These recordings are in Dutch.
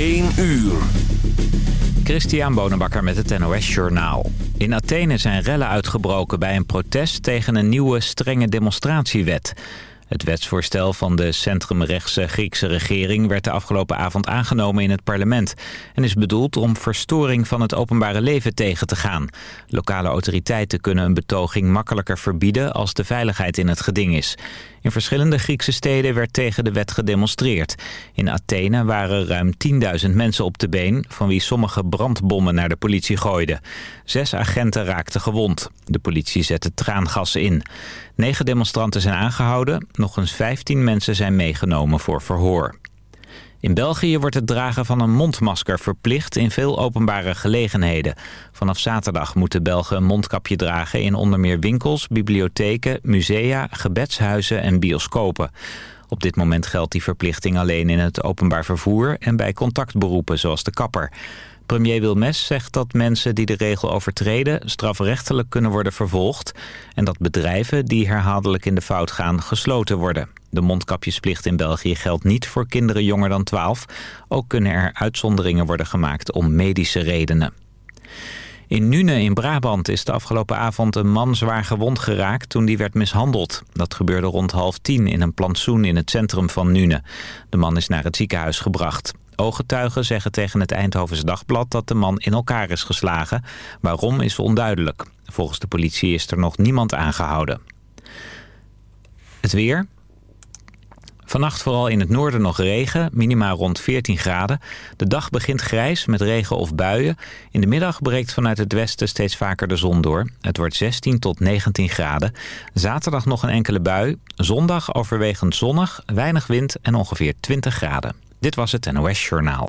1 uur. Christian Bonenbakker met het NOS Journaal. In Athene zijn rellen uitgebroken bij een protest tegen een nieuwe strenge demonstratiewet. Het wetsvoorstel van de centrumrechtse Griekse regering werd de afgelopen avond aangenomen in het parlement en is bedoeld om verstoring van het openbare leven tegen te gaan. Lokale autoriteiten kunnen een betoging makkelijker verbieden als de veiligheid in het geding is. In verschillende Griekse steden werd tegen de wet gedemonstreerd. In Athene waren ruim 10.000 mensen op de been... van wie sommige brandbommen naar de politie gooiden. Zes agenten raakten gewond. De politie zette traangas in. Negen demonstranten zijn aangehouden. Nog eens 15 mensen zijn meegenomen voor verhoor. In België wordt het dragen van een mondmasker verplicht in veel openbare gelegenheden. Vanaf zaterdag moeten Belgen een mondkapje dragen in onder meer winkels, bibliotheken, musea, gebedshuizen en bioscopen. Op dit moment geldt die verplichting alleen in het openbaar vervoer en bij contactberoepen zoals de kapper. Premier Wilmes zegt dat mensen die de regel overtreden strafrechtelijk kunnen worden vervolgd... en dat bedrijven die herhaaldelijk in de fout gaan gesloten worden. De mondkapjesplicht in België geldt niet voor kinderen jonger dan 12. Ook kunnen er uitzonderingen worden gemaakt om medische redenen. In Nune in Brabant is de afgelopen avond een man zwaar gewond geraakt toen die werd mishandeld. Dat gebeurde rond half tien in een plantsoen in het centrum van Nune. De man is naar het ziekenhuis gebracht. Ooggetuigen zeggen tegen het Eindhovens Dagblad dat de man in elkaar is geslagen. Waarom is onduidelijk. Volgens de politie is er nog niemand aangehouden. Het weer. Vannacht vooral in het noorden nog regen, minimaal rond 14 graden. De dag begint grijs met regen of buien. In de middag breekt vanuit het westen steeds vaker de zon door. Het wordt 16 tot 19 graden. Zaterdag nog een enkele bui. Zondag overwegend zonnig, weinig wind en ongeveer 20 graden. Dit was het NOS Journaal.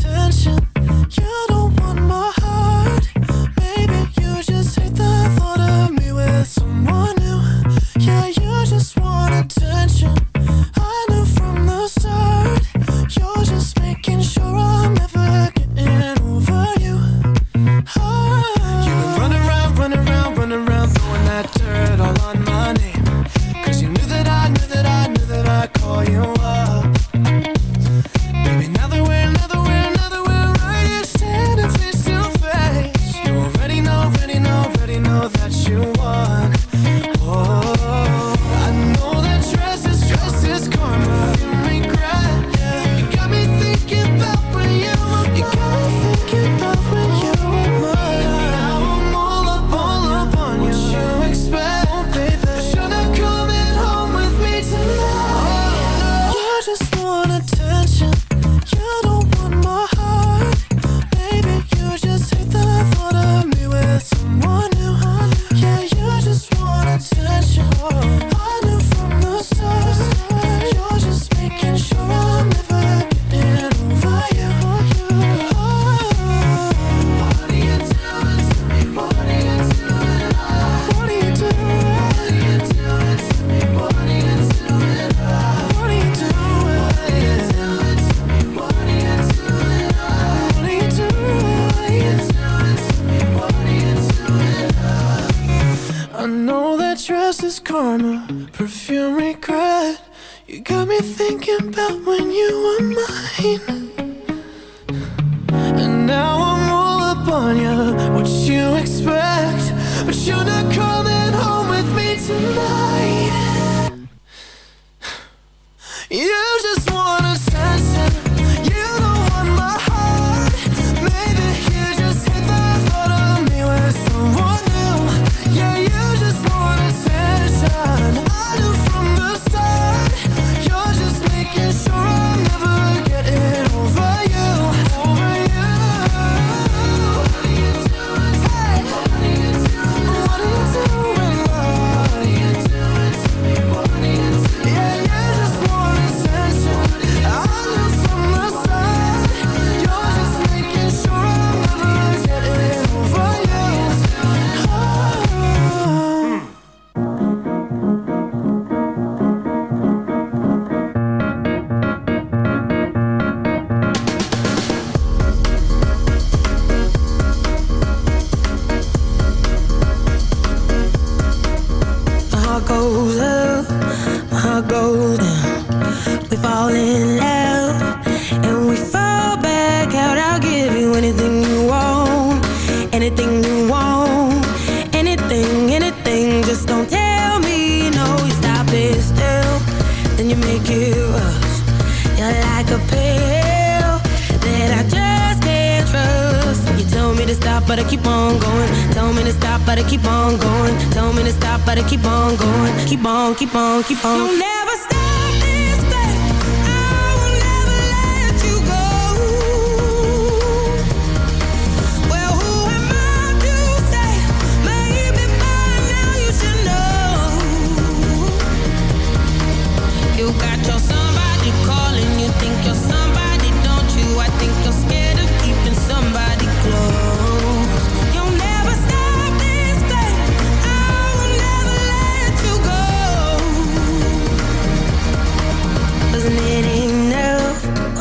keep on, keep on, keep on.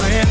slam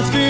heart's